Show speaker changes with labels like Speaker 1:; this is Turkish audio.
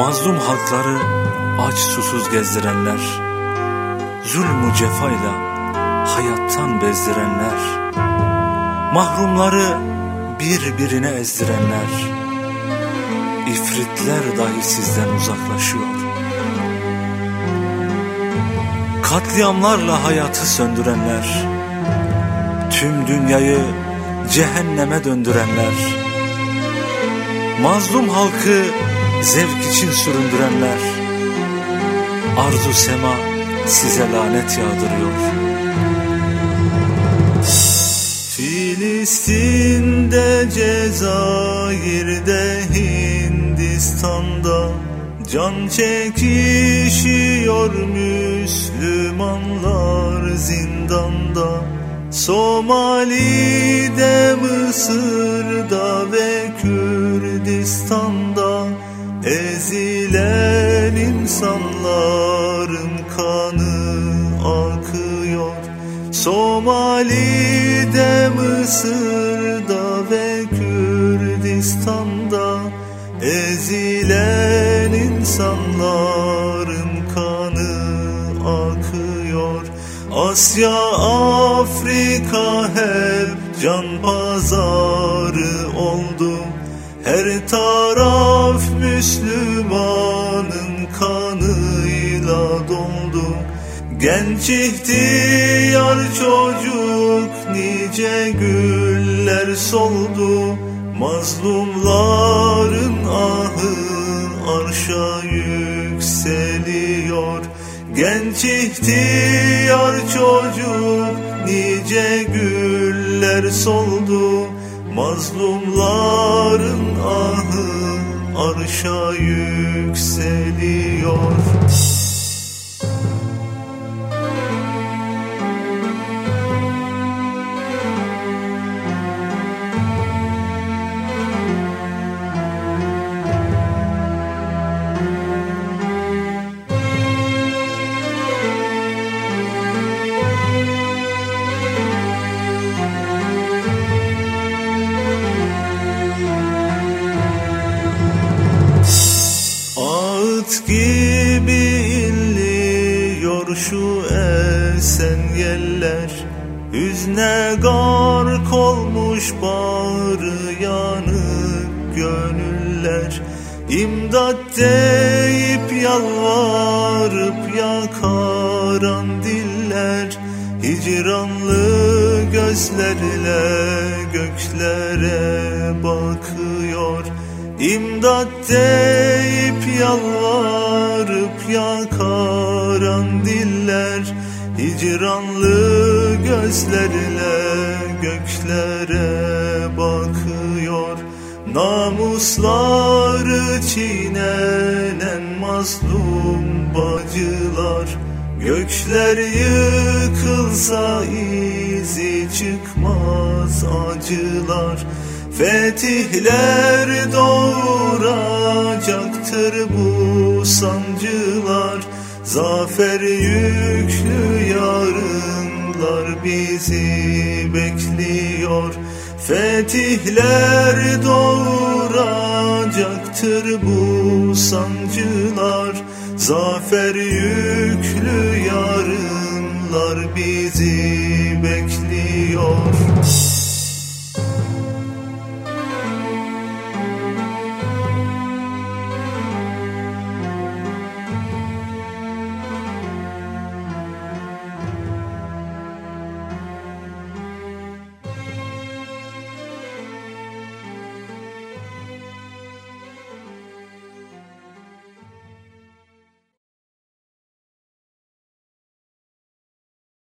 Speaker 1: Mazlum halkları aç susuz gezdirenler, zulmü cefayla hayattan bezdirenler, mahrumları birbirine ezdirenler, ifritler dahi sizden uzaklaşıyor. Katliamlarla hayatı söndürenler, tüm dünyayı cehenneme döndürenler, mazlum halkı zevk için süründürenler, arzu sema size lanet yağdırıyor.
Speaker 2: Filistin'de, Cezayir'de, Hindistan'da Can çekişiyor Müslümanlar zindanda Somali'de, Mısır'da ve Kürdistan'da Ezilen insanların kanı akıyor. Somali'de, Mısır'da ve Kürdistan'da Ezilen insanların kanı akıyor. Asya, Afrika hep can pazarı oldu her taraf Müslümanın kanıyla doldu. Genç ihtiyar çocuk nice güller soldu. Mazlumların ahı arşa yükseliyor. Genç ihtiyar çocuk nice güller soldu Mazlumların ahı arşa yükseliyor Ağıt gibi inliyor şu esen yeller. Hüzne gark olmuş bağrı yanık gönüller. İmdat deyip yalvarıp yakaran diller. Hicranlı gözlerle göklere bakıyor İmdat deyip yalvarıp yakaran diller Hicranlı gözlerle göklere bakıyor. Namusları çiğnenen mazlum bacılar Gökler yıkılsa izi çıkmaz acılar Fetihler doğuracaktır bu sancılar. Zafer yüklü yarınlar bizi bekliyor. Fetihler doğuracaktır bu sancılar. Zafer yüklü yarınlar bizi bekliyor